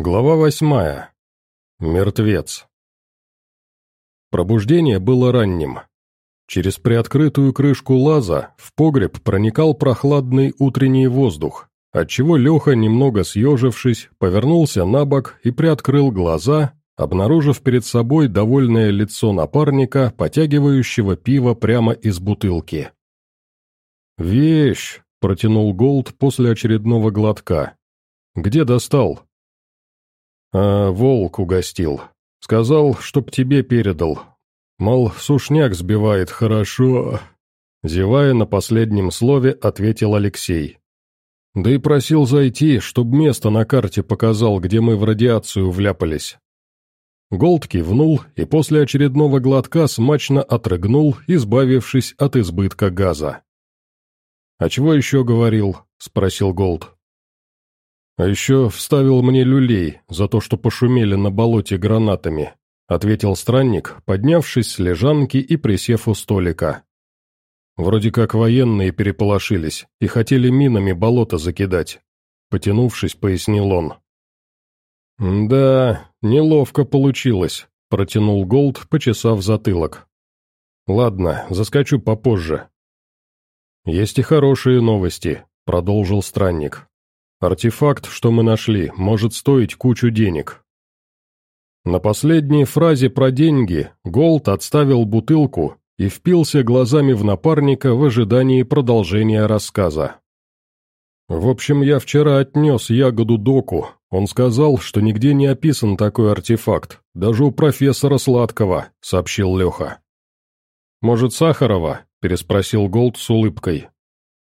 Глава восьмая. Мертвец. Пробуждение было ранним. Через приоткрытую крышку лаза в погреб проникал прохладный утренний воздух, отчего Леха, немного съежившись, повернулся на бок и приоткрыл глаза, обнаружив перед собой довольное лицо напарника, потягивающего пиво прямо из бутылки. «Вещь!» — протянул Голд после очередного глотка. «Где достал?» «А волк угостил. Сказал, чтоб тебе передал. Мол, сушняк сбивает хорошо». Зевая на последнем слове, ответил Алексей. Да и просил зайти, чтоб место на карте показал, где мы в радиацию вляпались. Голд кивнул и после очередного глотка смачно отрыгнул, избавившись от избытка газа. «А чего еще говорил?» — спросил Голд. «А еще вставил мне люлей за то, что пошумели на болоте гранатами», ответил странник, поднявшись с лежанки и присев у столика. Вроде как военные переполошились и хотели минами болото закидать. Потянувшись, пояснил он. «Да, неловко получилось», — протянул Голд, почесав затылок. «Ладно, заскочу попозже». «Есть и хорошие новости», — продолжил странник. Артефакт, что мы нашли, может стоить кучу денег. На последней фразе про деньги Голд отставил бутылку и впился глазами в напарника в ожидании продолжения рассказа. «В общем, я вчера отнес ягоду доку. Он сказал, что нигде не описан такой артефакт, даже у профессора Сладкого», — сообщил Леха. «Может, Сахарова?» — переспросил Голд с улыбкой.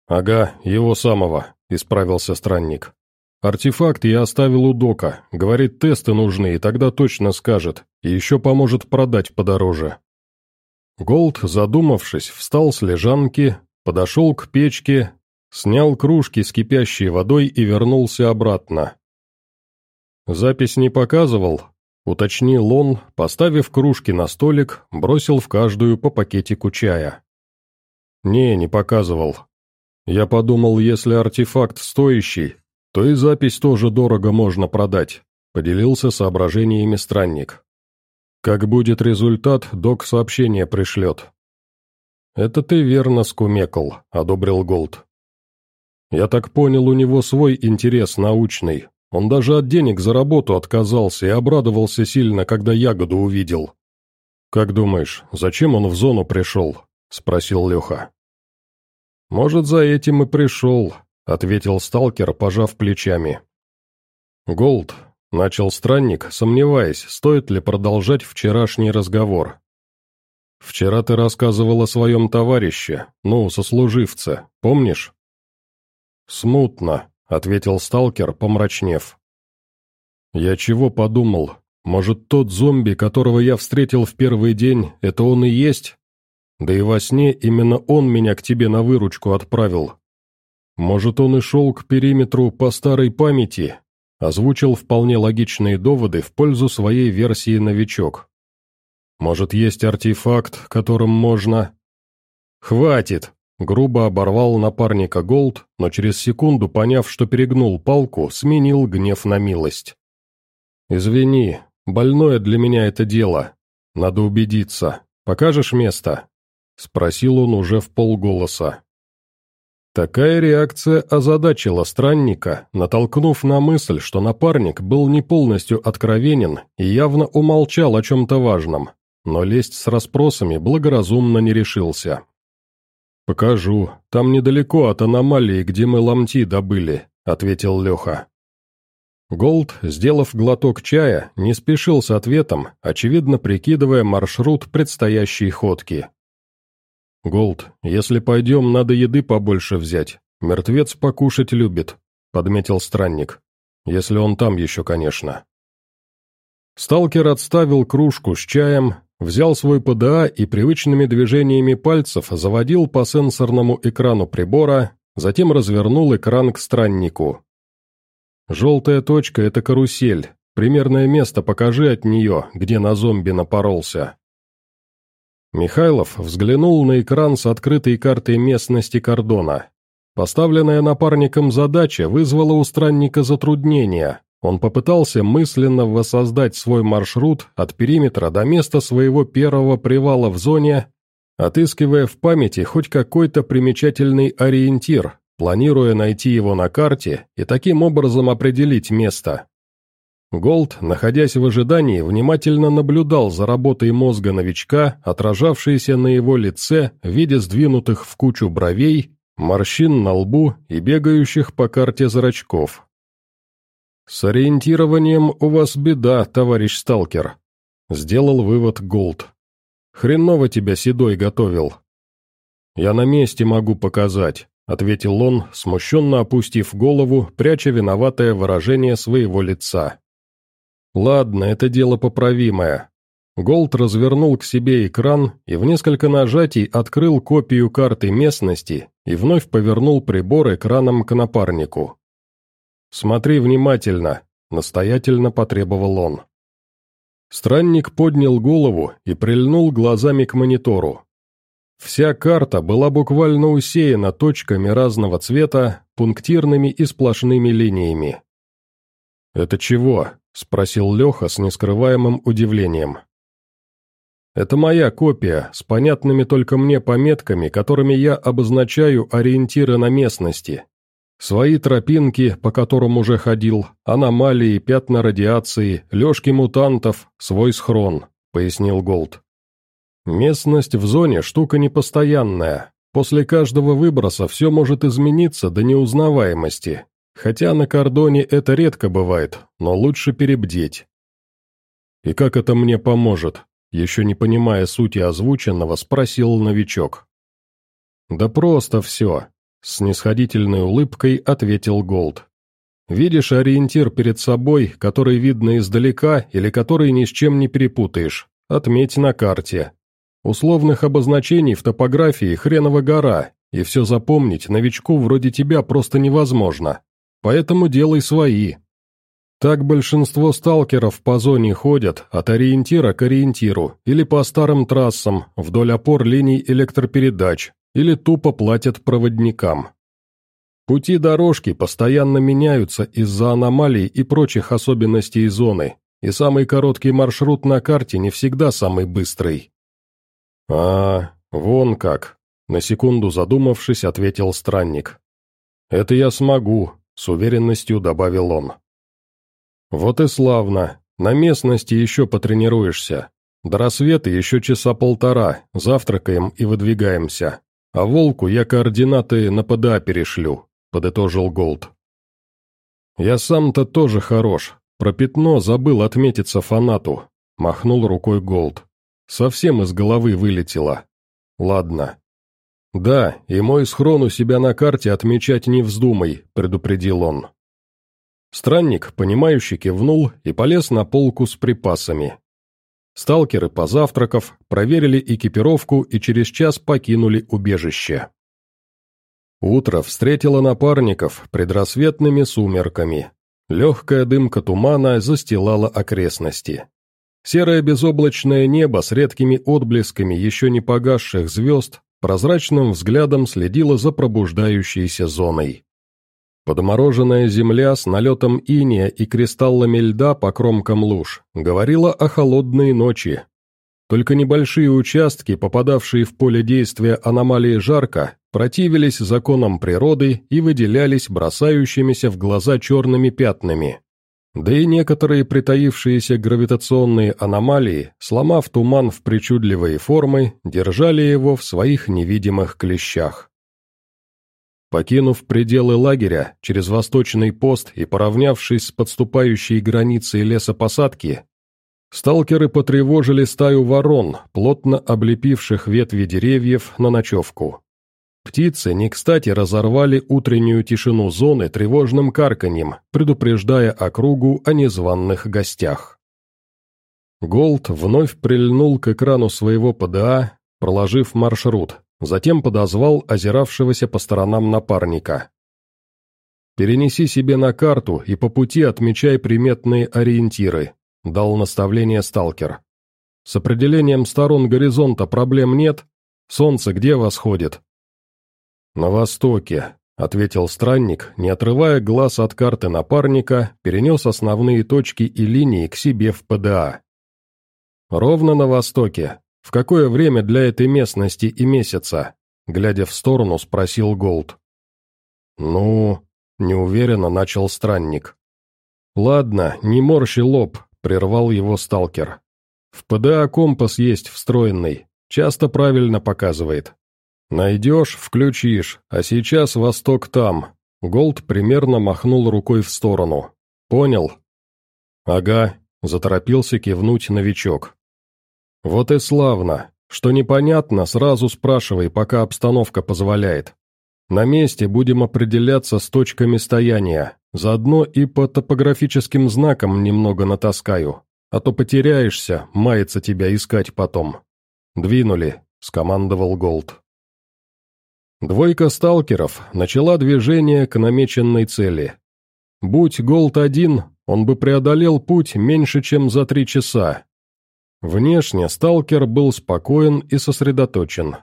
«Ага, его самого исправился странник. «Артефакт я оставил у Дока. Говорит, тесты нужны, и тогда точно скажет. И еще поможет продать подороже». Голд, задумавшись, встал с лежанки, подошел к печке, снял кружки с кипящей водой и вернулся обратно. «Запись не показывал?» — уточнил он, поставив кружки на столик, бросил в каждую по пакетику чая. «Не, не показывал. Я подумал, если артефакт стоящий, то и запись тоже дорого можно продать, поделился соображениями странник. Как будет результат, док сообщение пришлет. Это ты верно скумекал, одобрил Голд. Я так понял, у него свой интерес научный. Он даже от денег за работу отказался и обрадовался сильно, когда ягоду увидел. «Как думаешь, зачем он в зону пришел?» — спросил Леха. «Может, за этим и пришел», — ответил сталкер, пожав плечами. «Голд», — начал странник, сомневаясь, стоит ли продолжать вчерашний разговор. «Вчера ты рассказывал о своем товарище, ну, сослуживце, помнишь?» «Смутно», — ответил сталкер, помрачнев. «Я чего подумал? Может, тот зомби, которого я встретил в первый день, это он и есть?» Да и во сне именно он меня к тебе на выручку отправил. Может, он и шел к периметру по старой памяти, озвучил вполне логичные доводы в пользу своей версии новичок. Может, есть артефакт, которым можно... «Хватит!» — грубо оборвал напарника Голд, но через секунду, поняв, что перегнул палку, сменил гнев на милость. «Извини, больное для меня это дело. Надо убедиться. Покажешь место?» — спросил он уже в полголоса. Такая реакция озадачила странника, натолкнув на мысль, что напарник был не полностью откровенен и явно умолчал о чем-то важном, но лезть с расспросами благоразумно не решился. «Покажу. Там недалеко от аномалии, где мы ломти добыли», — ответил Леха. Голд, сделав глоток чая, не спешил с ответом, очевидно прикидывая маршрут предстоящей ходки. «Голд, если пойдем, надо еды побольше взять. Мертвец покушать любит», — подметил странник. «Если он там еще, конечно». Сталкер отставил кружку с чаем, взял свой ПДА и привычными движениями пальцев заводил по сенсорному экрану прибора, затем развернул экран к страннику. «Желтая точка — это карусель. Примерное место покажи от нее, где на зомби напоролся». Михайлов взглянул на экран с открытой картой местности кордона. Поставленная напарником задача вызвала у странника затруднения. Он попытался мысленно воссоздать свой маршрут от периметра до места своего первого привала в зоне, отыскивая в памяти хоть какой-то примечательный ориентир, планируя найти его на карте и таким образом определить место. Голд, находясь в ожидании, внимательно наблюдал за работой мозга новичка, отражавшейся на его лице в виде сдвинутых в кучу бровей, морщин на лбу и бегающих по карте зрачков. «С ориентированием у вас беда, товарищ сталкер», — сделал вывод Голд. «Хреново тебя Седой готовил». «Я на месте могу показать», — ответил он, смущенно опустив голову, пряча виноватое выражение своего лица. «Ладно, это дело поправимое». Голд развернул к себе экран и в несколько нажатий открыл копию карты местности и вновь повернул прибор экраном к напарнику. «Смотри внимательно», — настоятельно потребовал он. Странник поднял голову и прильнул глазами к монитору. Вся карта была буквально усеяна точками разного цвета, пунктирными и сплошными линиями. «Это чего?» — спросил Леха с нескрываемым удивлением. «Это моя копия, с понятными только мне пометками, которыми я обозначаю ориентиры на местности. Свои тропинки, по которым уже ходил, аномалии, пятна радиации, лёжки мутантов, свой схрон», — пояснил Голд. «Местность в зоне штука непостоянная. После каждого выброса все может измениться до неузнаваемости. Хотя на кордоне это редко бывает, но лучше перебдеть». «И как это мне поможет?» Еще не понимая сути озвученного, спросил новичок. «Да просто все. С снисходительной улыбкой ответил Голд. «Видишь ориентир перед собой, который видно издалека или который ни с чем не перепутаешь? Отметь на карте. Условных обозначений в топографии хренова гора, и все запомнить новичку вроде тебя просто невозможно. Поэтому делай свои». Так большинство сталкеров по зоне ходят от ориентира к ориентиру или по старым трассам вдоль опор линий электропередач, или тупо платят проводникам. Пути дорожки постоянно меняются из-за аномалий и прочих особенностей зоны, и самый короткий маршрут на карте не всегда самый быстрый. «А, вон как», — на секунду задумавшись, ответил странник. «Это я смогу», — с уверенностью добавил он. «Вот и славно, на местности еще потренируешься. До рассвета еще часа полтора, завтракаем и выдвигаемся. «А волку я координаты на ПДА перешлю», — подытожил Голд. «Я сам-то тоже хорош. Про пятно забыл отметиться фанату», — махнул рукой Голд. «Совсем из головы вылетело. Ладно». «Да, и мой схрон у себя на карте отмечать не вздумай», — предупредил он. Странник, понимающий, кивнул и полез на полку с припасами. Сталкеры, позавтракав, проверили экипировку и через час покинули убежище. Утро встретило напарников предрассветными сумерками. Легкая дымка тумана застилала окрестности. Серое безоблачное небо с редкими отблесками еще не погасших звезд прозрачным взглядом следило за пробуждающейся зоной. Подмороженная земля с налетом иния и кристаллами льда по кромкам луж говорила о холодной ночи. Только небольшие участки, попадавшие в поле действия аномалии жарко, противились законам природы и выделялись бросающимися в глаза черными пятнами. Да и некоторые притаившиеся гравитационные аномалии, сломав туман в причудливые формы, держали его в своих невидимых клещах. Покинув пределы лагеря, через восточный пост и поравнявшись с подступающей границей лесопосадки, сталкеры потревожили стаю ворон, плотно облепивших ветви деревьев на ночевку. Птицы не кстати разорвали утреннюю тишину зоны тревожным карканьем, предупреждая округу о незваных гостях. Голд вновь прильнул к экрану своего ПДА, проложив маршрут, Затем подозвал озиравшегося по сторонам напарника. «Перенеси себе на карту и по пути отмечай приметные ориентиры», — дал наставление сталкер. «С определением сторон горизонта проблем нет? Солнце где восходит?» «На востоке», — ответил странник, не отрывая глаз от карты напарника, перенес основные точки и линии к себе в ПДА. «Ровно на востоке. В какое время для этой местности и месяца?» Глядя в сторону, спросил Голд. «Ну...» — неуверенно начал странник. «Ладно, не морщи лоб», — прервал его сталкер. «В ПДА компас есть встроенный, часто правильно показывает. Найдешь — включишь, а сейчас восток там». Голд примерно махнул рукой в сторону. «Понял?» «Ага», — заторопился кивнуть новичок. «Вот и славно. Что непонятно, сразу спрашивай, пока обстановка позволяет. На месте будем определяться с точками стояния, заодно и по топографическим знакам немного натаскаю, а то потеряешься, мается тебя искать потом. Двинули», — скомандовал Голд. Двойка сталкеров начала движение к намеченной цели. Будь Голд один, он бы преодолел путь меньше, чем за три часа. Внешне сталкер был спокоен и сосредоточен.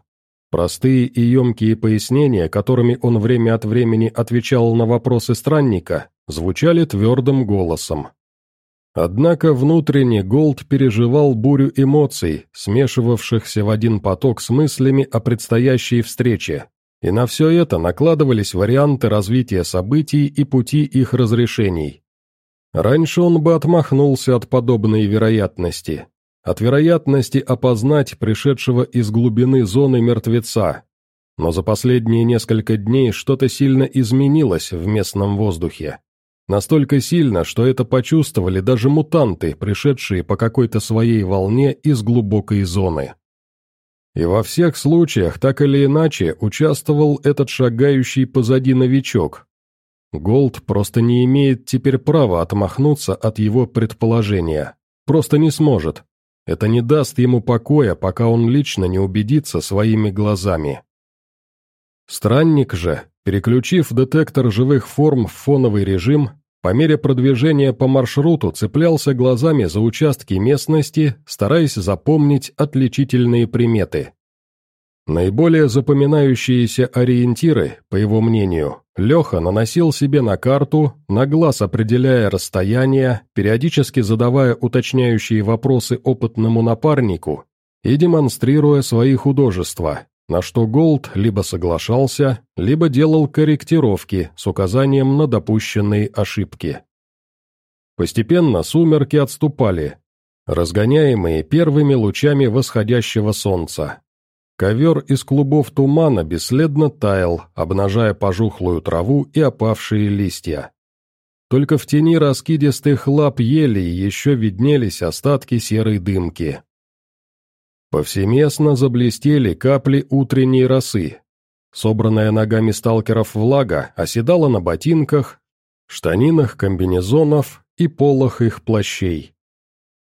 Простые и емкие пояснения, которыми он время от времени отвечал на вопросы странника, звучали твердым голосом. Однако внутренне Голд переживал бурю эмоций, смешивавшихся в один поток с мыслями о предстоящей встрече, и на все это накладывались варианты развития событий и пути их разрешений. Раньше он бы отмахнулся от подобной вероятности, от вероятности опознать пришедшего из глубины зоны мертвеца. Но за последние несколько дней что-то сильно изменилось в местном воздухе. Настолько сильно, что это почувствовали даже мутанты, пришедшие по какой-то своей волне из глубокой зоны. И во всех случаях, так или иначе, участвовал этот шагающий позади новичок. Голд просто не имеет теперь права отмахнуться от его предположения. Просто не сможет. Это не даст ему покоя, пока он лично не убедится своими глазами. Странник же, переключив детектор живых форм в фоновый режим, по мере продвижения по маршруту цеплялся глазами за участки местности, стараясь запомнить отличительные приметы. Наиболее запоминающиеся ориентиры, по его мнению, Леха наносил себе на карту, на глаз определяя расстояние, периодически задавая уточняющие вопросы опытному напарнику и демонстрируя свои художества, на что Голд либо соглашался, либо делал корректировки с указанием на допущенные ошибки. Постепенно сумерки отступали, разгоняемые первыми лучами восходящего солнца. Ковер из клубов тумана бесследно таял, обнажая пожухлую траву и опавшие листья. Только в тени раскидистых лап ели еще виднелись остатки серой дымки. Повсеместно заблестели капли утренней росы. Собранная ногами сталкеров влага оседала на ботинках, штанинах комбинезонов и полах их плащей.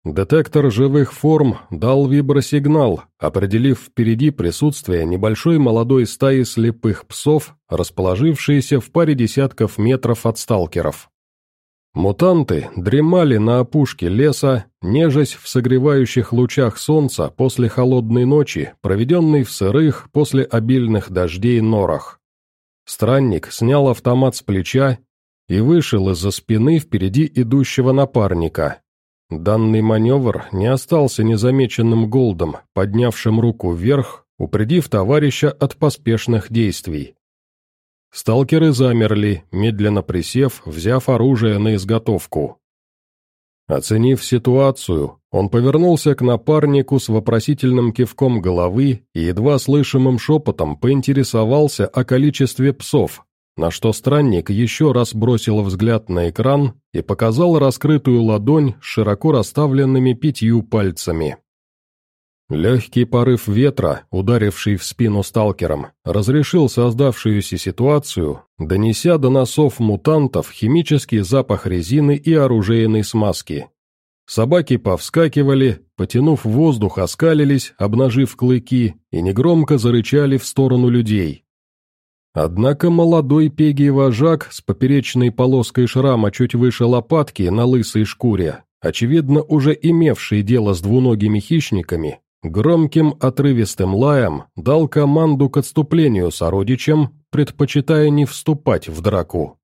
Детектор живых форм дал вибросигнал, определив впереди присутствие небольшой молодой стаи слепых псов, расположившейся в паре десятков метров от сталкеров. Мутанты дремали на опушке леса, нежась в согревающих лучах солнца после холодной ночи, проведенной в сырых после обильных дождей норах. Странник снял автомат с плеча и вышел из-за спины впереди идущего напарника. Данный маневр не остался незамеченным Голдом, поднявшим руку вверх, упредив товарища от поспешных действий. Сталкеры замерли, медленно присев, взяв оружие на изготовку. Оценив ситуацию, он повернулся к напарнику с вопросительным кивком головы и едва слышимым шепотом поинтересовался о количестве псов, на что странник еще раз бросил взгляд на экран и показал раскрытую ладонь с широко расставленными пятью пальцами. Легкий порыв ветра, ударивший в спину сталкером, разрешил создавшуюся ситуацию, донеся до носов мутантов химический запах резины и оружейной смазки. Собаки повскакивали, потянув воздух, оскалились, обнажив клыки, и негромко зарычали в сторону людей. Однако молодой пегий вожак с поперечной полоской шрама чуть выше лопатки на лысой шкуре, очевидно уже имевший дело с двуногими хищниками, громким отрывистым лаем дал команду к отступлению сородичам, предпочитая не вступать в драку.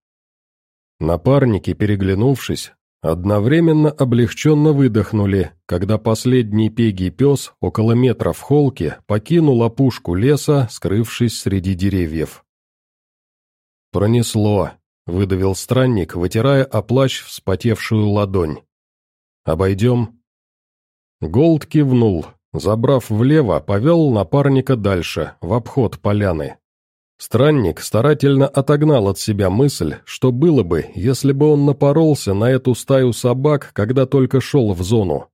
Напарники, переглянувшись, одновременно облегченно выдохнули, когда последний пегий пес около метра в холке покинул опушку леса, скрывшись среди деревьев. «Пронесло», — выдавил странник, вытирая о вспотевшую ладонь. «Обойдем?» Голд кивнул, забрав влево, повел напарника дальше, в обход поляны. Странник старательно отогнал от себя мысль, что было бы, если бы он напоролся на эту стаю собак, когда только шел в зону.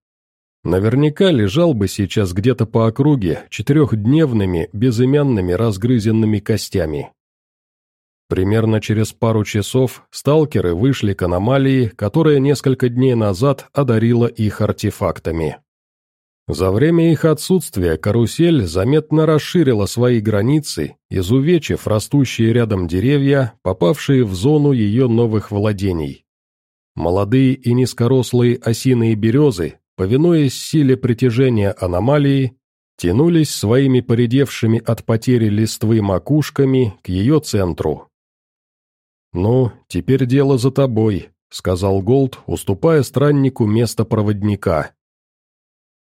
Наверняка лежал бы сейчас где-то по округе четырехдневными, безымянными разгрызенными костями. Примерно через пару часов сталкеры вышли к аномалии, которая несколько дней назад одарила их артефактами. За время их отсутствия карусель заметно расширила свои границы, изувечив растущие рядом деревья, попавшие в зону ее новых владений. Молодые и низкорослые осиные березы, повинуясь силе притяжения аномалии, тянулись своими поредевшими от потери листвы макушками к ее центру, «Ну, теперь дело за тобой», — сказал Голд, уступая страннику место проводника.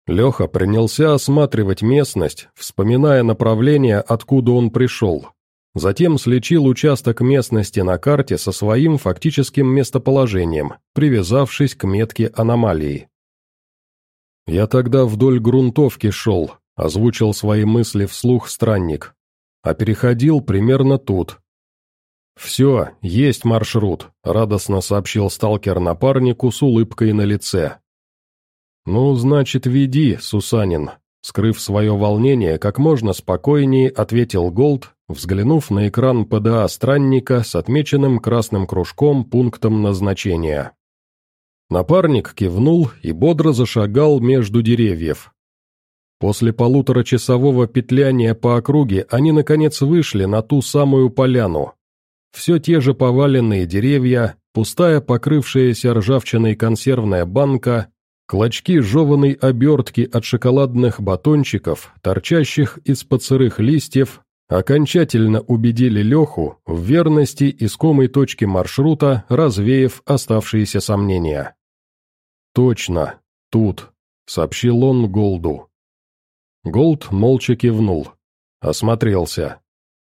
Леха принялся осматривать местность, вспоминая направление, откуда он пришел. Затем слечил участок местности на карте со своим фактическим местоположением, привязавшись к метке аномалии. «Я тогда вдоль грунтовки шел», — озвучил свои мысли вслух странник. «А переходил примерно тут, «Все, есть маршрут», — радостно сообщил сталкер напарнику с улыбкой на лице. «Ну, значит, веди, Сусанин», — скрыв свое волнение, как можно спокойнее ответил Голд, взглянув на экран ПДА странника с отмеченным красным кружком пунктом назначения. Напарник кивнул и бодро зашагал между деревьев. После полуторачасового петляния по округе они, наконец, вышли на ту самую поляну, все те же поваленные деревья, пустая покрывшаяся ржавчиной консервная банка, клочки жеванной обертки от шоколадных батончиков, торчащих из-под сырых листьев, окончательно убедили Леху в верности искомой точки маршрута, развеяв оставшиеся сомнения. «Точно, тут», — сообщил он Голду. Голд молча кивнул. Осмотрелся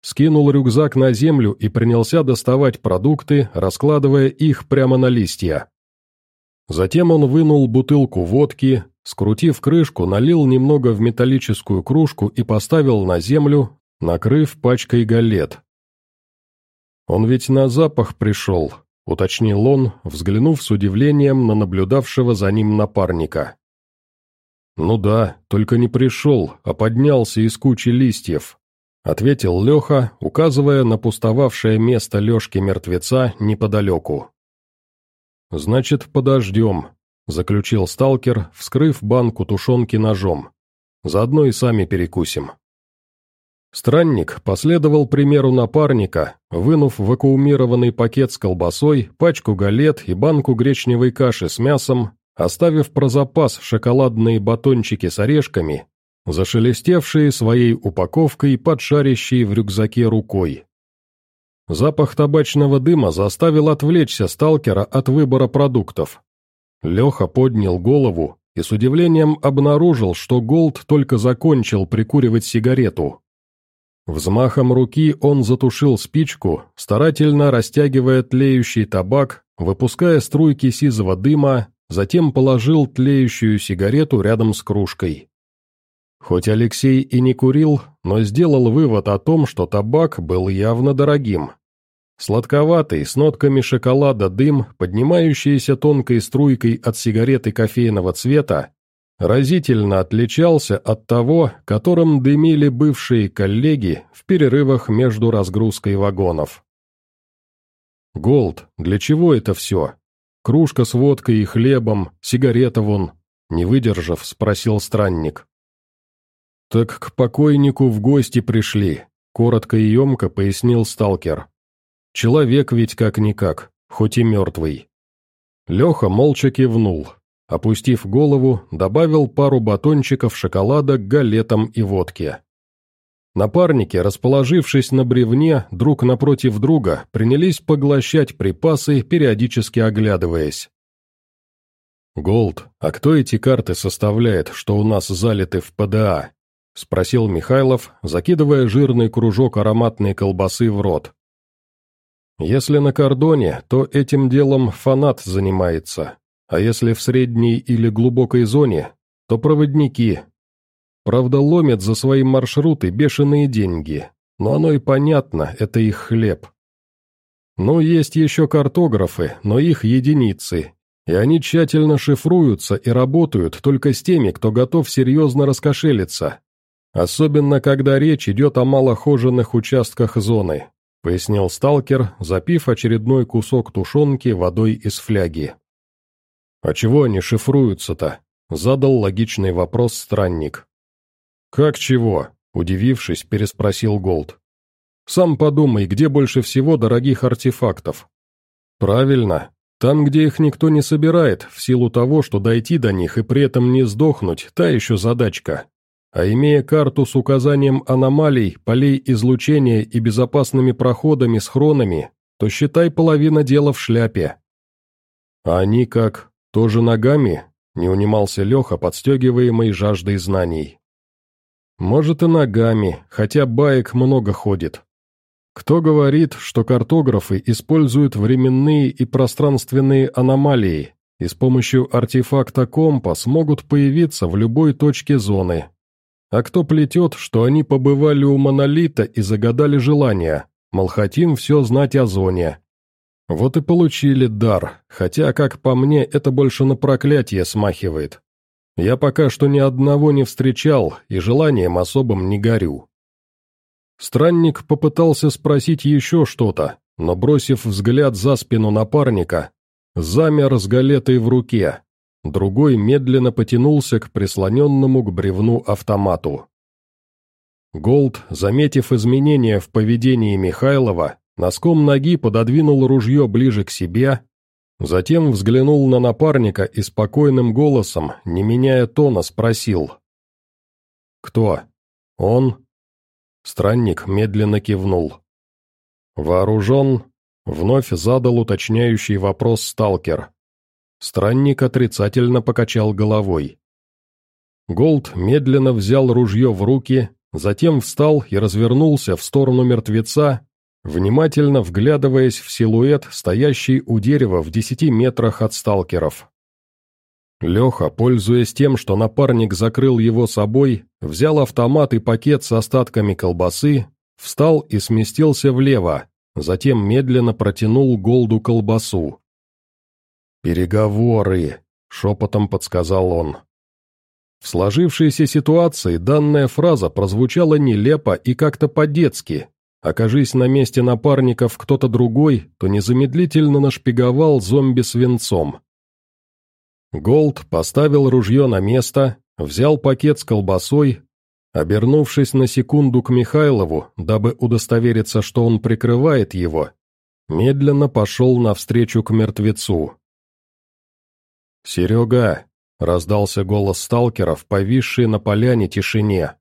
скинул рюкзак на землю и принялся доставать продукты, раскладывая их прямо на листья. Затем он вынул бутылку водки, скрутив крышку, налил немного в металлическую кружку и поставил на землю, накрыв пачкой галет. «Он ведь на запах пришел», — уточнил он, взглянув с удивлением на наблюдавшего за ним напарника. «Ну да, только не пришел, а поднялся из кучи листьев ответил Леха, указывая на пустовавшее место Лешки мертвеца неподалеку. «Значит, подождем», — заключил сталкер, вскрыв банку тушенки ножом. «Заодно и сами перекусим». Странник последовал примеру напарника, вынув вакуумированный пакет с колбасой, пачку галет и банку гречневой каши с мясом, оставив про запас шоколадные батончики с орешками зашелестевшие своей упаковкой под в рюкзаке рукой. Запах табачного дыма заставил отвлечься сталкера от выбора продуктов. Леха поднял голову и с удивлением обнаружил, что Голд только закончил прикуривать сигарету. Взмахом руки он затушил спичку, старательно растягивая тлеющий табак, выпуская струйки сизого дыма, затем положил тлеющую сигарету рядом с кружкой. Хоть Алексей и не курил, но сделал вывод о том, что табак был явно дорогим. Сладковатый, с нотками шоколада дым, поднимающийся тонкой струйкой от сигареты кофейного цвета, разительно отличался от того, которым дымили бывшие коллеги в перерывах между разгрузкой вагонов. «Голд, для чего это все? Кружка с водкой и хлебом, сигарета вон», не выдержав, спросил странник. «Так к покойнику в гости пришли», — коротко и емко пояснил сталкер. «Человек ведь как-никак, хоть и мертвый». Леха молча кивнул. опустив голову, добавил пару батончиков шоколада к галетам и водке. Напарники, расположившись на бревне друг напротив друга, принялись поглощать припасы, периодически оглядываясь. «Голд, а кто эти карты составляет, что у нас залиты в ПДА?» — спросил Михайлов, закидывая жирный кружок ароматной колбасы в рот. «Если на кордоне, то этим делом фанат занимается, а если в средней или глубокой зоне, то проводники, Правда, ломят за свои маршруты бешеные деньги, но оно и понятно, это их хлеб. Ну, есть еще картографы, но их единицы, и они тщательно шифруются и работают только с теми, кто готов серьезно раскошелиться. Особенно, когда речь идет о малохоженных участках зоны, пояснил сталкер, запив очередной кусок тушенки водой из фляги. «А чего они шифруются-то?» — задал логичный вопрос странник. «Как чего?» – удивившись, переспросил Голд. «Сам подумай, где больше всего дорогих артефактов?» «Правильно. Там, где их никто не собирает, в силу того, что дойти до них и при этом не сдохнуть – та еще задачка. А имея карту с указанием аномалий, полей излучения и безопасными проходами с хронами, то считай половина дела в шляпе». «А они как, тоже ногами?» – не унимался Леха, подстегиваемый жаждой знаний. Может и ногами, хотя баек много ходит. Кто говорит, что картографы используют временные и пространственные аномалии и с помощью артефакта компа смогут появиться в любой точке зоны? А кто плетет, что они побывали у монолита и загадали желание, мол, хотим все знать о зоне? Вот и получили дар, хотя, как по мне, это больше на проклятие смахивает. Я пока что ни одного не встречал и желанием особым не горю. Странник попытался спросить еще что-то, но, бросив взгляд за спину напарника, замер с галетой в руке, другой медленно потянулся к прислоненному к бревну автомату. Голд, заметив изменения в поведении Михайлова, носком ноги пододвинул ружье ближе к себе Затем взглянул на напарника и спокойным голосом, не меняя тона, спросил. «Кто? Он?» Странник медленно кивнул. «Вооружен?» — вновь задал уточняющий вопрос сталкер. Странник отрицательно покачал головой. Голд медленно взял ружье в руки, затем встал и развернулся в сторону мертвеца, внимательно вглядываясь в силуэт, стоящий у дерева в десяти метрах от сталкеров. Леха, пользуясь тем, что напарник закрыл его собой, взял автомат и пакет с остатками колбасы, встал и сместился влево, затем медленно протянул Голду колбасу. «Переговоры», — шепотом подсказал он. В сложившейся ситуации данная фраза прозвучала нелепо и как-то по-детски, Окажись на месте напарников кто-то другой, то незамедлительно нашпиговал зомби свинцом. Голд поставил ружье на место, взял пакет с колбасой, обернувшись на секунду к Михайлову, дабы удостовериться, что он прикрывает его, медленно пошел навстречу к мертвецу. «Серега!» — раздался голос сталкера в повисшей на поляне тишине.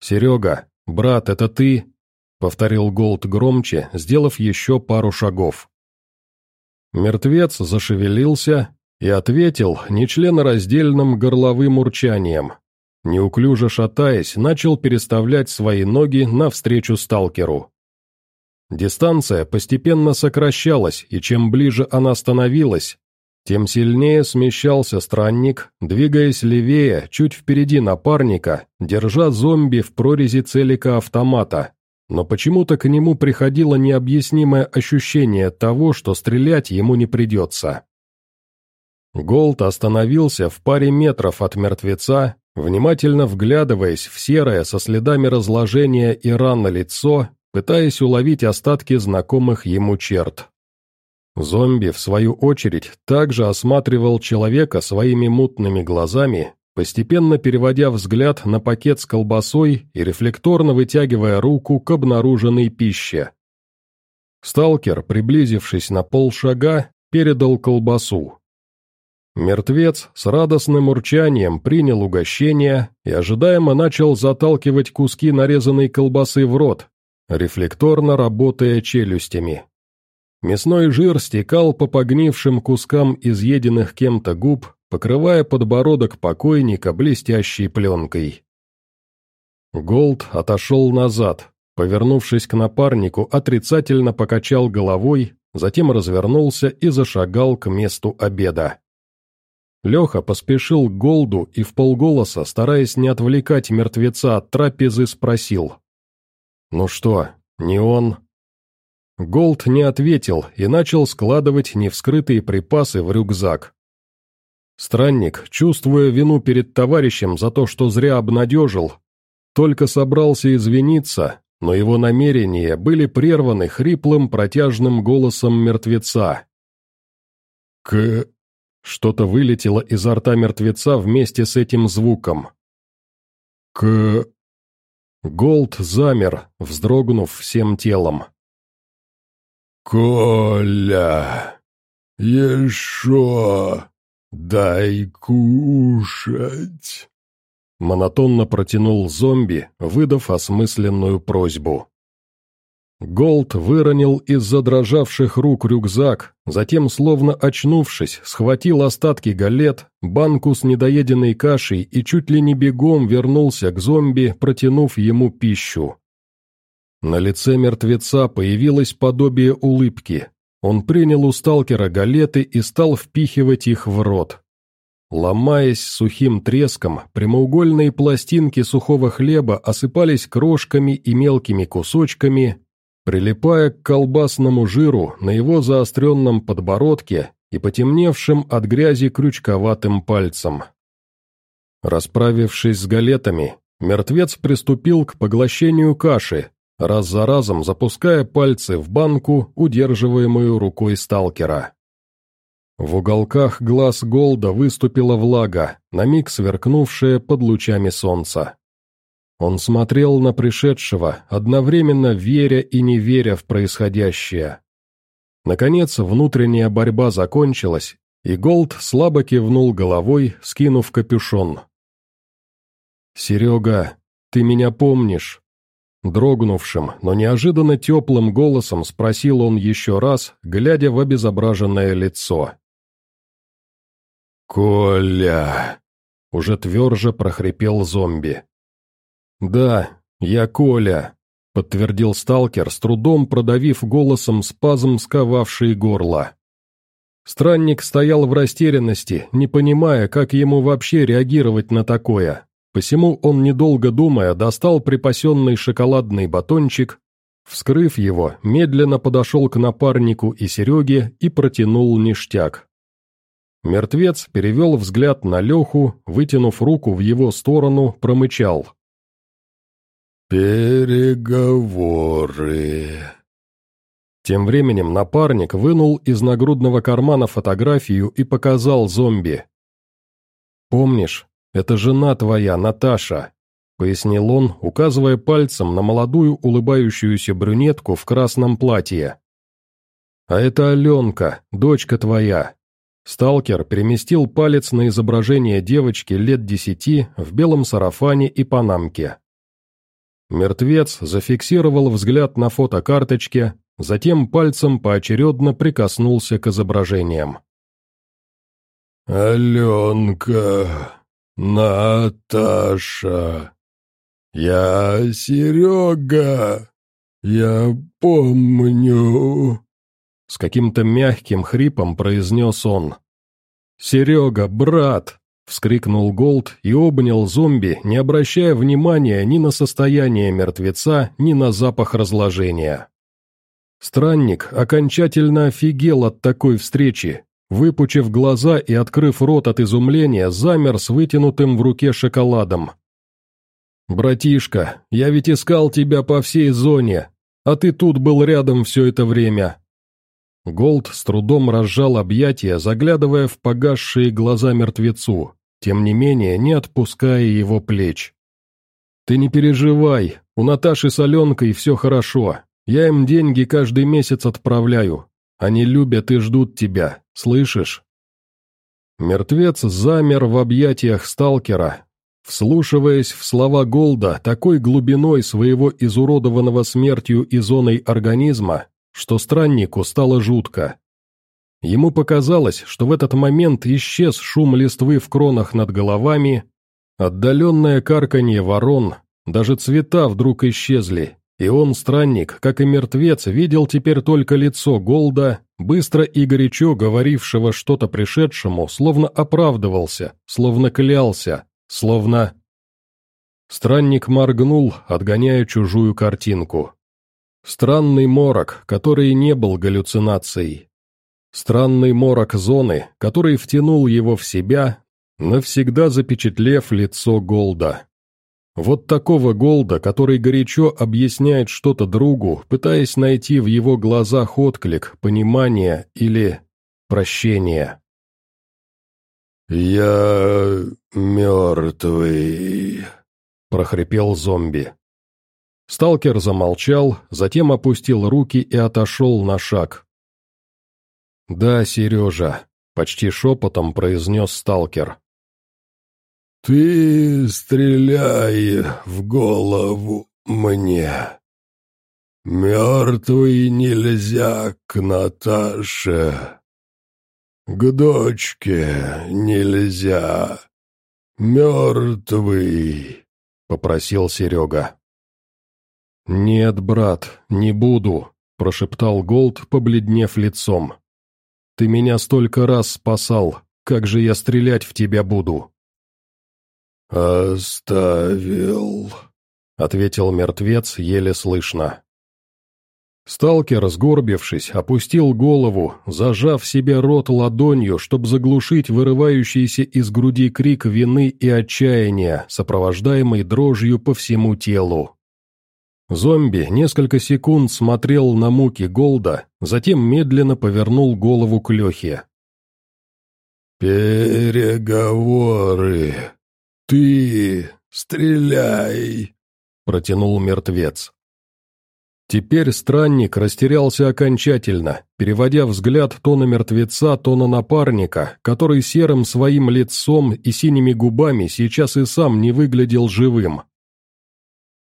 «Серега, брат, это ты?» повторил Голд громче, сделав еще пару шагов. Мертвец зашевелился и ответил нечленораздельным горловым урчанием. Неуклюже шатаясь, начал переставлять свои ноги навстречу сталкеру. Дистанция постепенно сокращалась, и чем ближе она становилась, тем сильнее смещался странник, двигаясь левее, чуть впереди напарника, держа зомби в прорези целика автомата но почему-то к нему приходило необъяснимое ощущение того, что стрелять ему не придется. Голд остановился в паре метров от мертвеца, внимательно вглядываясь в серое со следами разложения и ран лицо, пытаясь уловить остатки знакомых ему черт. Зомби, в свою очередь, также осматривал человека своими мутными глазами постепенно переводя взгляд на пакет с колбасой и рефлекторно вытягивая руку к обнаруженной пище. Сталкер, приблизившись на полшага, передал колбасу. Мертвец с радостным урчанием принял угощение и ожидаемо начал заталкивать куски нарезанной колбасы в рот, рефлекторно работая челюстями. Мясной жир стекал по погнившим кускам изъеденных кем-то губ, покрывая подбородок покойника блестящей пленкой. Голд отошел назад, повернувшись к напарнику, отрицательно покачал головой, затем развернулся и зашагал к месту обеда. Леха поспешил к Голду и вполголоса, стараясь не отвлекать мертвеца от трапезы, спросил. «Ну что, не он?» Голд не ответил и начал складывать невскрытые припасы в рюкзак. Странник, чувствуя вину перед товарищем за то, что зря обнадежил, только собрался извиниться, но его намерения были прерваны хриплым протяжным голосом мертвеца. «К... Что-то вылетело изо рта мертвеца вместе с этим звуком. К... Голд замер, вздрогнув всем телом. «Коля, еще дай кушать!» Монотонно протянул зомби, выдав осмысленную просьбу. Голд выронил из задрожавших рук рюкзак, затем, словно очнувшись, схватил остатки галет, банку с недоеденной кашей и чуть ли не бегом вернулся к зомби, протянув ему пищу. На лице мертвеца появилось подобие улыбки. Он принял у сталкера галеты и стал впихивать их в рот. Ломаясь сухим треском, прямоугольные пластинки сухого хлеба осыпались крошками и мелкими кусочками, прилипая к колбасному жиру на его заостренном подбородке и потемневшим от грязи крючковатым пальцем. Расправившись с галетами, мертвец приступил к поглощению каши, раз за разом запуская пальцы в банку, удерживаемую рукой сталкера. В уголках глаз Голда выступила влага, на миг сверкнувшая под лучами солнца. Он смотрел на пришедшего, одновременно веря и не веря в происходящее. Наконец, внутренняя борьба закончилась, и Голд слабо кивнул головой, скинув капюшон. «Серега, ты меня помнишь?» Дрогнувшим, но неожиданно теплым голосом спросил он еще раз, глядя в обезображенное лицо. «Коля!» — уже тверже прохрипел зомби. «Да, я Коля», — подтвердил сталкер, с трудом продавив голосом спазм, сковавший горло. Странник стоял в растерянности, не понимая, как ему вообще реагировать на такое. Посему он, недолго думая, достал припасенный шоколадный батончик, вскрыв его, медленно подошел к напарнику и Сереге и протянул ништяк. Мертвец перевел взгляд на Леху, вытянув руку в его сторону, промычал. «Переговоры...» Тем временем напарник вынул из нагрудного кармана фотографию и показал зомби. «Помнишь, это жена твоя, Наташа», — пояснил он, указывая пальцем на молодую улыбающуюся брюнетку в красном платье. «А это Аленка, дочка твоя». Сталкер переместил палец на изображение девочки лет десяти в белом сарафане и панамке. Мертвец зафиксировал взгляд на фотокарточке, затем пальцем поочередно прикоснулся к изображениям. «Аленка, Наташа, я Серега, я помню», — с каким-то мягким хрипом произнес он. «Серега, брат, — вскрикнул Голд и обнял зомби, не обращая внимания ни на состояние мертвеца, ни на запах разложения. Странник окончательно офигел от такой встречи. Выпучив глаза и открыв рот от изумления, замер с вытянутым в руке шоколадом. «Братишка, я ведь искал тебя по всей зоне, а ты тут был рядом все это время». Голд с трудом разжал объятия, заглядывая в погасшие глаза мертвецу, тем не менее не отпуская его плеч. «Ты не переживай, у Наташи с Аленкой все хорошо, я им деньги каждый месяц отправляю, они любят и ждут тебя, слышишь?» Мертвец замер в объятиях сталкера, вслушиваясь в слова Голда такой глубиной своего изуродованного смертью и зоной организма, что страннику стало жутко. Ему показалось, что в этот момент исчез шум листвы в кронах над головами, отдаленное карканье ворон, даже цвета вдруг исчезли, и он, странник, как и мертвец, видел теперь только лицо Голда, быстро и горячо говорившего что-то пришедшему, словно оправдывался, словно клялся, словно... Странник моргнул, отгоняя чужую картинку. Странный морок, который не был галлюцинацией. Странный морок зоны, который втянул его в себя, навсегда запечатлев лицо Голда. Вот такого Голда, который горячо объясняет что-то другу, пытаясь найти в его глазах отклик, понимание или прощение. «Я мертвый», — прохрипел зомби. Сталкер замолчал, затем опустил руки и отошел на шаг. «Да, Сережа», — почти шепотом произнес сталкер. «Ты стреляй в голову мне. Мертвый нельзя к Наташе. К дочке нельзя. Мертвый», — попросил Серега. «Нет, брат, не буду», — прошептал Голд, побледнев лицом. «Ты меня столько раз спасал, как же я стрелять в тебя буду?» «Оставил», — ответил мертвец еле слышно. Сталкер, сгорбившись, опустил голову, зажав себе рот ладонью, чтобы заглушить вырывающийся из груди крик вины и отчаяния, сопровождаемый дрожью по всему телу. Зомби несколько секунд смотрел на муки Голда, затем медленно повернул голову к Лехе. «Переговоры. Ты стреляй!» — протянул мертвец. Теперь странник растерялся окончательно, переводя взгляд то на мертвеца, то на напарника, который серым своим лицом и синими губами сейчас и сам не выглядел живым.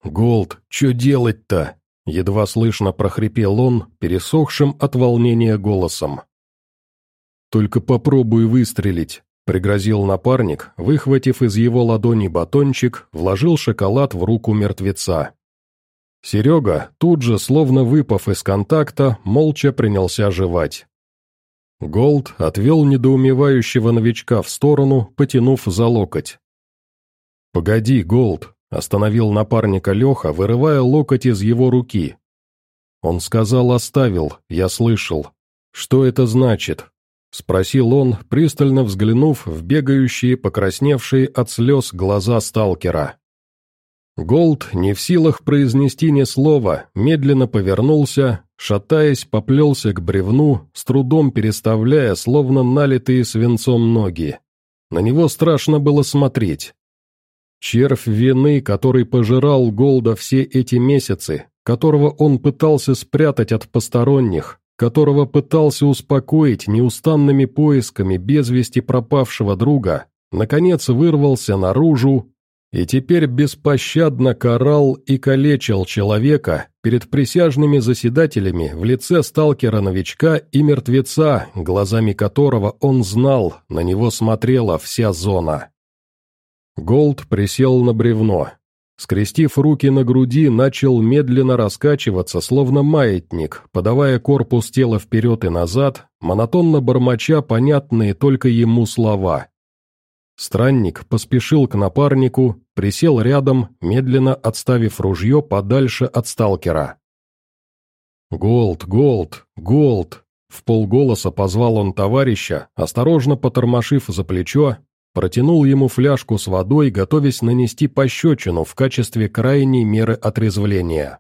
«Голд, что делать-то?» — едва слышно прохрипел он, пересохшим от волнения голосом. «Только попробуй выстрелить», — пригрозил напарник, выхватив из его ладони батончик, вложил шоколад в руку мертвеца. Серега, тут же, словно выпав из контакта, молча принялся жевать. Голд отвел недоумевающего новичка в сторону, потянув за локоть. «Погоди, Голд», Остановил напарника Леха, вырывая локоть из его руки. Он сказал «оставил», я слышал. «Что это значит?» Спросил он, пристально взглянув в бегающие, покрасневшие от слез глаза сталкера. Голд, не в силах произнести ни слова, медленно повернулся, шатаясь, поплелся к бревну, с трудом переставляя, словно налитые свинцом ноги. На него страшно было смотреть. Червь вины, который пожирал Голда все эти месяцы, которого он пытался спрятать от посторонних, которого пытался успокоить неустанными поисками без вести пропавшего друга, наконец вырвался наружу и теперь беспощадно карал и калечил человека перед присяжными заседателями в лице сталкера-новичка и мертвеца, глазами которого он знал, на него смотрела вся зона. Голд присел на бревно. Скрестив руки на груди, начал медленно раскачиваться, словно маятник, подавая корпус тела вперед и назад, монотонно бормоча понятные только ему слова. Странник поспешил к напарнику, присел рядом, медленно отставив ружье подальше от сталкера. «Голд, Голд, Голд!» Вполголоса позвал он товарища, осторожно потормошив за плечо Протянул ему фляжку с водой, готовясь нанести пощечину в качестве крайней меры отрезвления.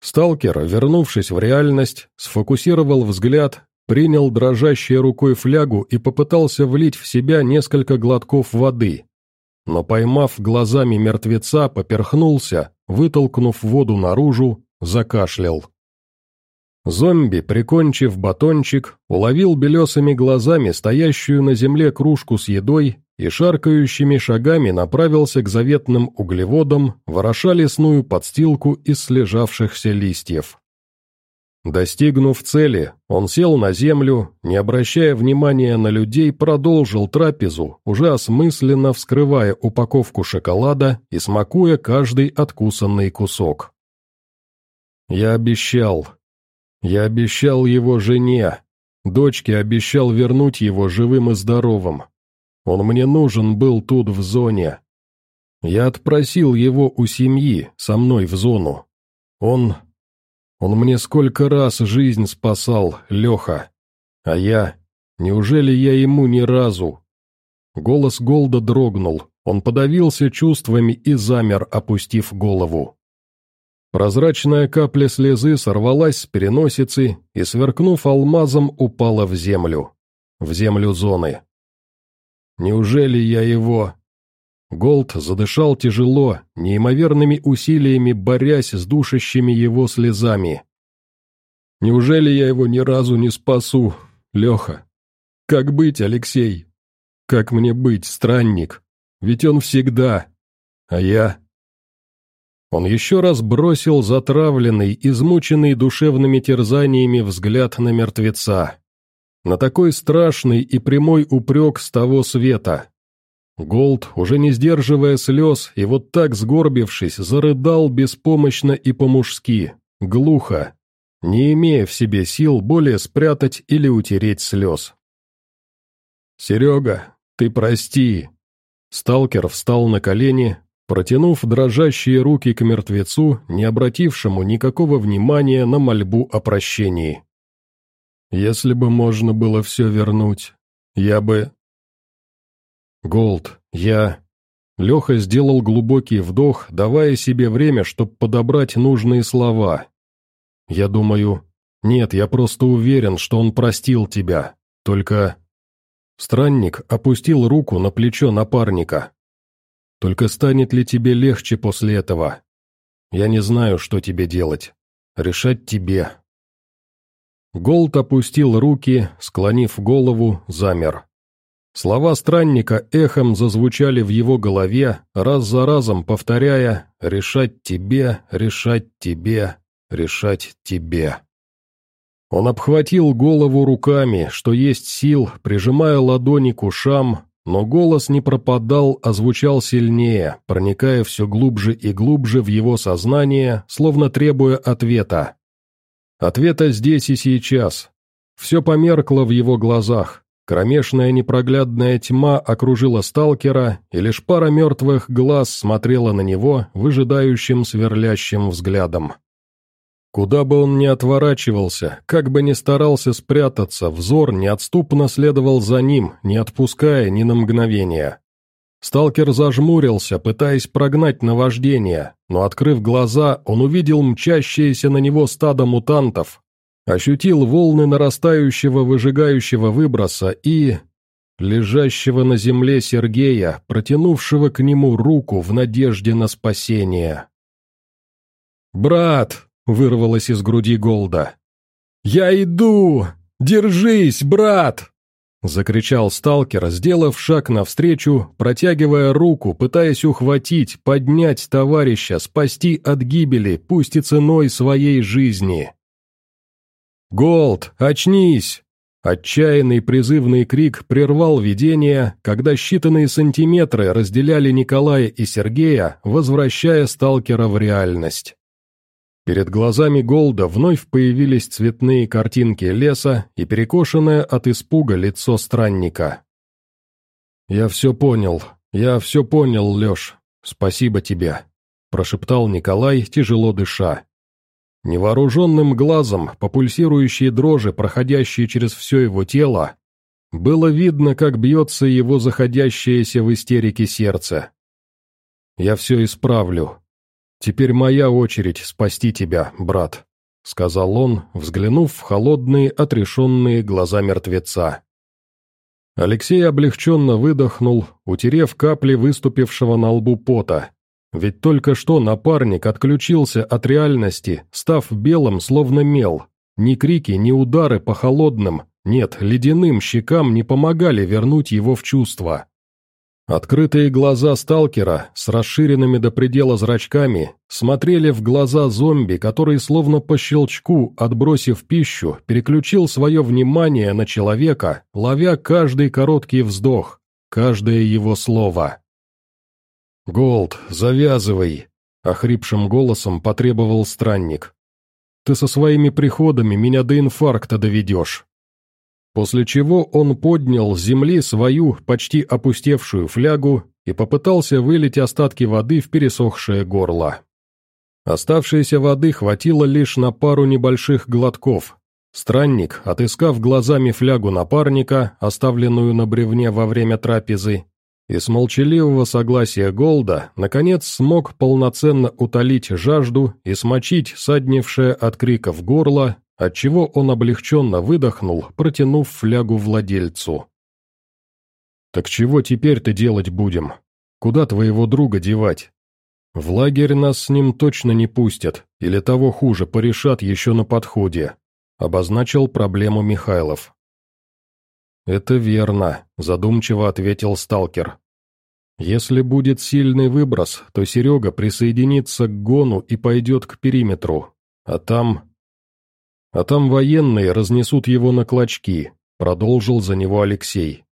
Сталкер, вернувшись в реальность, сфокусировал взгляд, принял дрожащей рукой флягу и попытался влить в себя несколько глотков воды. Но поймав глазами мертвеца, поперхнулся, вытолкнув воду наружу, закашлял. Зомби, прикончив батончик, уловил белесыми глазами стоящую на земле кружку с едой и шаркающими шагами направился к заветным углеводам, вороша лесную подстилку из слежавшихся листьев. Достигнув цели, он сел на землю, не обращая внимания на людей, продолжил трапезу, уже осмысленно вскрывая упаковку шоколада и смакуя каждый откусанный кусок. «Я обещал. Я обещал его жене. Дочке обещал вернуть его живым и здоровым. Он мне нужен был тут в зоне. Я отпросил его у семьи, со мной в зону. Он он мне сколько раз жизнь спасал, Леха. А я... Неужели я ему ни разу? Голос Голда дрогнул. Он подавился чувствами и замер, опустив голову. Прозрачная капля слезы сорвалась с переносицы и, сверкнув алмазом, упала в землю. В землю зоны. Неужели я его... Голд задышал тяжело, неимоверными усилиями борясь с душащими его слезами. «Неужели я его ни разу не спасу, Леха? Как быть, Алексей? Как мне быть, странник? Ведь он всегда. А я...» Он еще раз бросил затравленный, измученный душевными терзаниями взгляд на мертвеца. На такой страшный и прямой упрек с того света, Голд, уже не сдерживая слез и вот так сгорбившись, зарыдал беспомощно и по-мужски, глухо, не имея в себе сил более спрятать или утереть слез. «Серега, ты прости!» Сталкер встал на колени, протянув дрожащие руки к мертвецу, не обратившему никакого внимания на мольбу о прощении. «Если бы можно было все вернуть, я бы...» «Голд, я...» Леха сделал глубокий вдох, давая себе время, чтобы подобрать нужные слова. «Я думаю... Нет, я просто уверен, что он простил тебя. Только...» Странник опустил руку на плечо напарника. «Только станет ли тебе легче после этого? Я не знаю, что тебе делать. Решать тебе». Голд опустил руки, склонив голову, замер. Слова странника эхом зазвучали в его голове, раз за разом повторяя «решать тебе, решать тебе, решать тебе». Он обхватил голову руками, что есть сил, прижимая ладони к ушам, но голос не пропадал, а звучал сильнее, проникая все глубже и глубже в его сознание, словно требуя ответа. Ответа здесь и сейчас. Все померкло в его глазах, Кромешная непроглядная тьма окружила сталкера, и лишь пара мертвых глаз смотрела на него выжидающим сверлящим взглядом. Куда бы он ни отворачивался, как бы ни старался спрятаться, взор неотступно следовал за ним, не отпуская ни на мгновение. Сталкер зажмурился, пытаясь прогнать наваждение, но, открыв глаза, он увидел мчащееся на него стадо мутантов, ощутил волны нарастающего выжигающего выброса и... лежащего на земле Сергея, протянувшего к нему руку в надежде на спасение. «Брат!» — вырвалось из груди Голда. «Я иду! Держись, брат!» Закричал сталкер, сделав шаг навстречу, протягивая руку, пытаясь ухватить, поднять товарища, спасти от гибели, пусть и ценой своей жизни. «Голд, очнись!» Отчаянный призывный крик прервал видение, когда считанные сантиметры разделяли Николая и Сергея, возвращая сталкера в реальность. Перед глазами Голда вновь появились цветные картинки леса и перекошенное от испуга лицо странника. «Я все понял, я все понял, Леш, спасибо тебе», – прошептал Николай, тяжело дыша. Невооруженным глазом, по пульсирующей дрожи, проходящей через все его тело, было видно, как бьется его заходящееся в истерике сердце. «Я все исправлю. Теперь моя очередь спасти тебя, брат», — сказал он, взглянув в холодные, отрешенные глаза мертвеца. Алексей облегченно выдохнул, утерев капли выступившего на лбу пота, ведь только что напарник отключился от реальности, став белым словно мел, Ни крики, ни удары по холодным, нет, ледяным щекам не помогали вернуть его в чувство. Открытые глаза сталкера с расширенными до предела зрачками смотрели в глаза зомби, который, словно по щелчку, отбросив пищу, переключил свое внимание на человека, ловя каждый короткий вздох, каждое его слово. «Голд, завязывай!» — охрипшим голосом потребовал странник. «Ты со своими приходами меня до инфаркта доведешь!» После чего он поднял с земли свою, почти опустевшую флягу и попытался вылить остатки воды в пересохшее горло. Оставшейся воды хватило лишь на пару небольших глотков. Странник, отыскав глазами флягу напарника, оставленную на бревне во время трапезы, и с молчаливого согласия Голда, наконец смог полноценно утолить жажду и смочить саднившее от криков горло отчего он облегченно выдохнул, протянув флягу владельцу. «Так чего теперь-то делать будем? Куда твоего друга девать? В лагерь нас с ним точно не пустят, или того хуже, порешат еще на подходе», — обозначил проблему Михайлов. «Это верно», — задумчиво ответил сталкер. «Если будет сильный выброс, то Серега присоединится к гону и пойдет к периметру, а там а там военные разнесут его на клочки», — продолжил за него Алексей.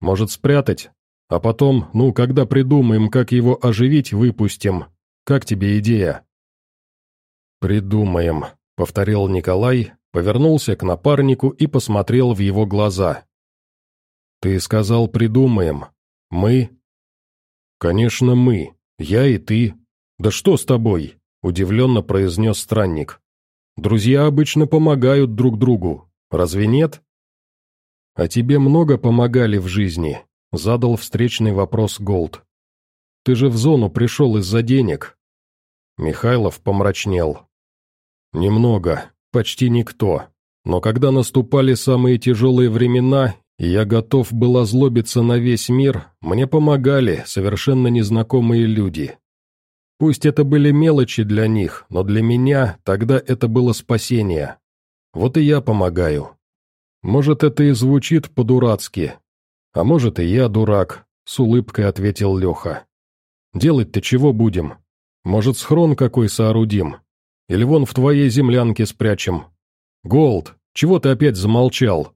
«Может, спрятать? А потом, ну, когда придумаем, как его оживить, выпустим. Как тебе идея?» «Придумаем», — повторил Николай, повернулся к напарнику и посмотрел в его глаза. «Ты сказал, придумаем. Мы?» «Конечно, мы. Я и ты. Да что с тобой?» — удивленно произнес странник. Друзья обычно помогают друг другу, разве нет? А тебе много помогали в жизни? Задал встречный вопрос Голд. Ты же в зону пришел из-за денег. Михайлов помрачнел. Немного, почти никто. Но когда наступали самые тяжелые времена, и я готов был озлобиться на весь мир, мне помогали совершенно незнакомые люди. Пусть это были мелочи для них, но для меня тогда это было спасение. Вот и я помогаю. Может, это и звучит по-дурацки. А может, и я дурак, с улыбкой ответил Леха. Делать-то чего будем? Может, схрон какой соорудим? Или вон в твоей землянке спрячем? Голд, чего ты опять замолчал?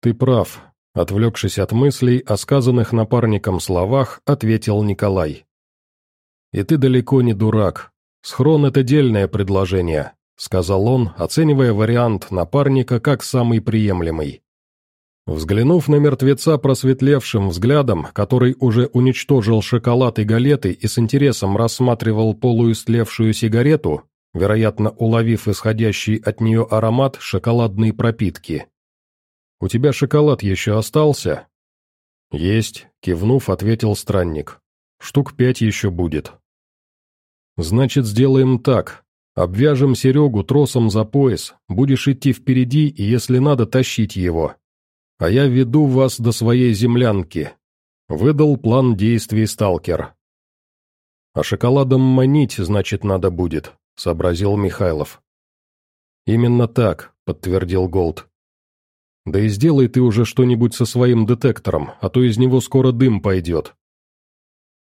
Ты прав, отвлекшись от мыслей о сказанных напарником словах, ответил Николай. И ты далеко не дурак. Схрон — это дельное предложение», — сказал он, оценивая вариант напарника как самый приемлемый. Взглянув на мертвеца просветлевшим взглядом, который уже уничтожил шоколад и галеты и с интересом рассматривал полуистлевшую сигарету, вероятно, уловив исходящий от нее аромат шоколадной пропитки. «У тебя шоколад еще остался?» «Есть», — кивнув, ответил странник. Штук пять еще будет. Значит, сделаем так. Обвяжем Серегу тросом за пояс, будешь идти впереди и, если надо, тащить его. А я веду вас до своей землянки. Выдал план действий сталкер. А шоколадом манить, значит, надо будет, сообразил Михайлов. Именно так, подтвердил Голд. Да и сделай ты уже что-нибудь со своим детектором, а то из него скоро дым пойдет.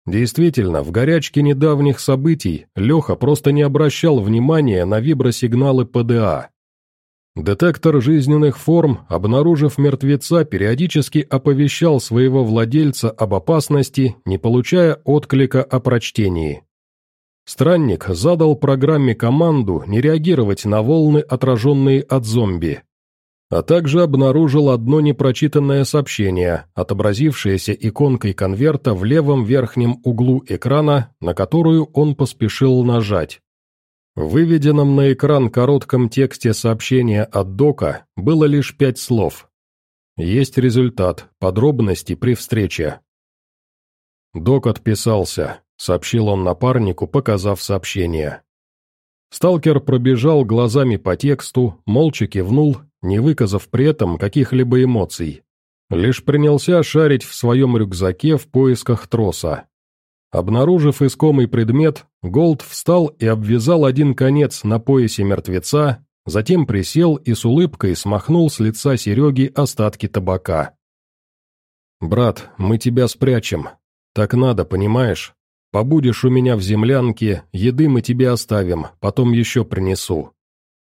Действительно, в горячке недавних событий Леха просто не обращал внимания на вибросигналы ПДА. Детектор жизненных форм, обнаружив мертвеца, периодически оповещал своего владельца об опасности, не получая отклика о прочтении. Странник задал программе команду не реагировать на волны, отраженные от зомби а также обнаружил одно непрочитанное сообщение, отобразившееся иконкой конверта в левом верхнем углу экрана, на которую он поспешил нажать. В выведенном на экран коротком тексте сообщения от Дока было лишь пять слов. Есть результат, подробности при встрече. Док отписался, сообщил он напарнику, показав сообщение. Сталкер пробежал глазами по тексту, молча кивнул не выказав при этом каких-либо эмоций. Лишь принялся шарить в своем рюкзаке в поисках троса. Обнаружив искомый предмет, Голд встал и обвязал один конец на поясе мертвеца, затем присел и с улыбкой смахнул с лица Сереги остатки табака. «Брат, мы тебя спрячем. Так надо, понимаешь? Побудешь у меня в землянке, еды мы тебе оставим, потом еще принесу.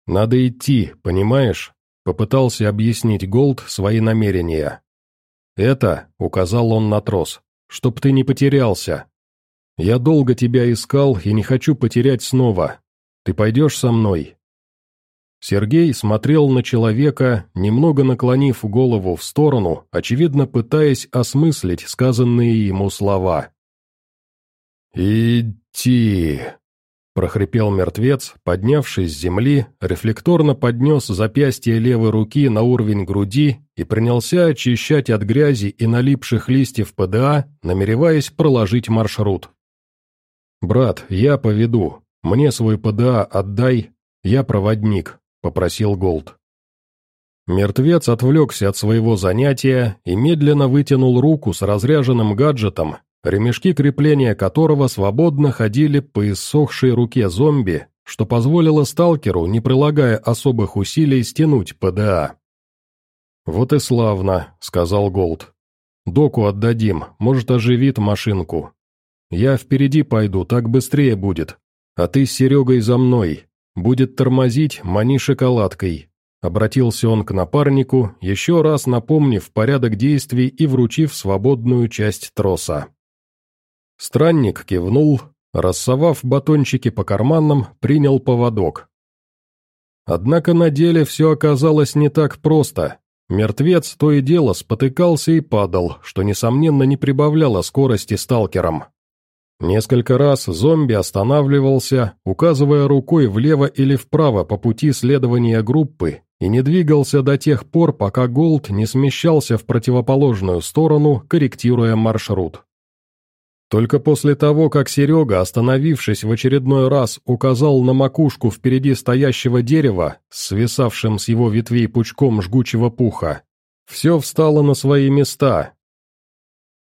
Надо идти, понимаешь?» Попытался объяснить Голд свои намерения. «Это», — указал он на трос, — «чтоб ты не потерялся. Я долго тебя искал и не хочу потерять снова. Ты пойдешь со мной?» Сергей смотрел на человека, немного наклонив голову в сторону, очевидно пытаясь осмыслить сказанные ему слова. «Идти», — прохрипел мертвец, поднявшись с земли, рефлекторно поднес запястье левой руки на уровень груди и принялся очищать от грязи и налипших листьев ПДА, намереваясь проложить маршрут. «Брат, я поведу», «Мне свой ПДА отдай, я проводник», — попросил Голд. Мертвец отвлекся от своего занятия и медленно вытянул руку с разряженным гаджетом, ремешки крепления которого свободно ходили по иссохшей руке зомби, что позволило сталкеру, не прилагая особых усилий, стянуть ПДА. «Вот и славно», — сказал Голд. «Доку отдадим, может, оживит машинку. Я впереди пойду, так быстрее будет, «А ты с Серегой за мной. Будет тормозить, мани шоколадкой». Обратился он к напарнику, еще раз напомнив порядок действий и вручив свободную часть троса. Странник кивнул, рассовав батончики по карманам, принял поводок. Однако на деле все оказалось не так просто. Мертвец то и дело спотыкался и падал, что, несомненно, не прибавляло скорости сталкерам. Несколько раз зомби останавливался, указывая рукой влево или вправо по пути следования группы, и не двигался до тех пор, пока Голд не смещался в противоположную сторону, корректируя маршрут. Только после того, как Серега, остановившись в очередной раз, указал на макушку впереди стоящего дерева, свисавшим с его ветвей пучком жгучего пуха, все встало на свои места.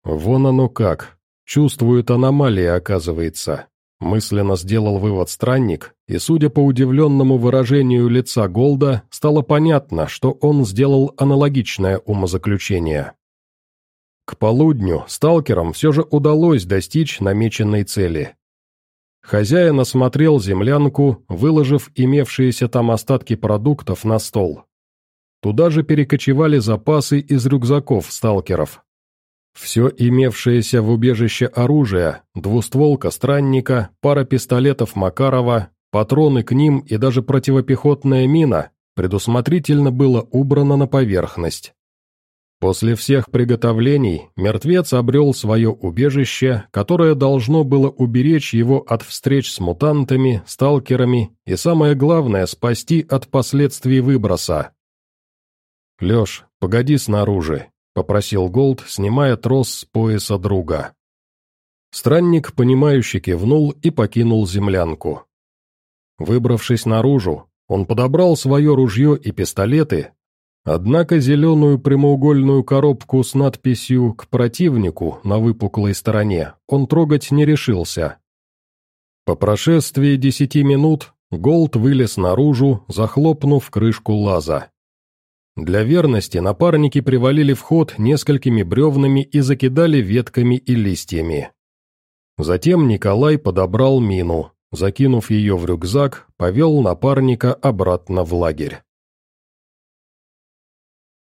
Вон оно как, Чувствует аномалии, оказывается. Мысленно сделал вывод странник, и, судя по удивленному выражению лица Голда, стало понятно, что он сделал аналогичное умозаключение. К полудню сталкерам все же удалось достичь намеченной цели. Хозяин осмотрел землянку, выложив имевшиеся там остатки продуктов на стол. Туда же перекочевали запасы из рюкзаков сталкеров, все имевшееся в убежище оружие, двустволка странника, пара пистолетов Макарова, патроны к ним и даже противопехотная мина предусмотрительно было убрано на поверхность. После всех приготовлений мертвец обрел свое убежище, которое должно было уберечь его от встреч с мутантами, сталкерами и, самое главное, спасти от последствий выброса. «Леш, погоди снаружи, попросил Голд, снимая трос с пояса друга. Странник, понимающе кивнул и покинул землянку. Выбравшись наружу, он подобрал свое ружье и пистолеты, однако зеленую прямоугольную коробку с надписью «К противнику» на выпуклой стороне он трогать не решился. По прошествии десяти минут Голд вылез наружу, захлопнув крышку лаза. Для верности напарники привалили вход несколькими бревнами и закидали ветками и листьями. Затем Николай подобрал мину, закинув ее в рюкзак, повел напарника обратно в лагерь.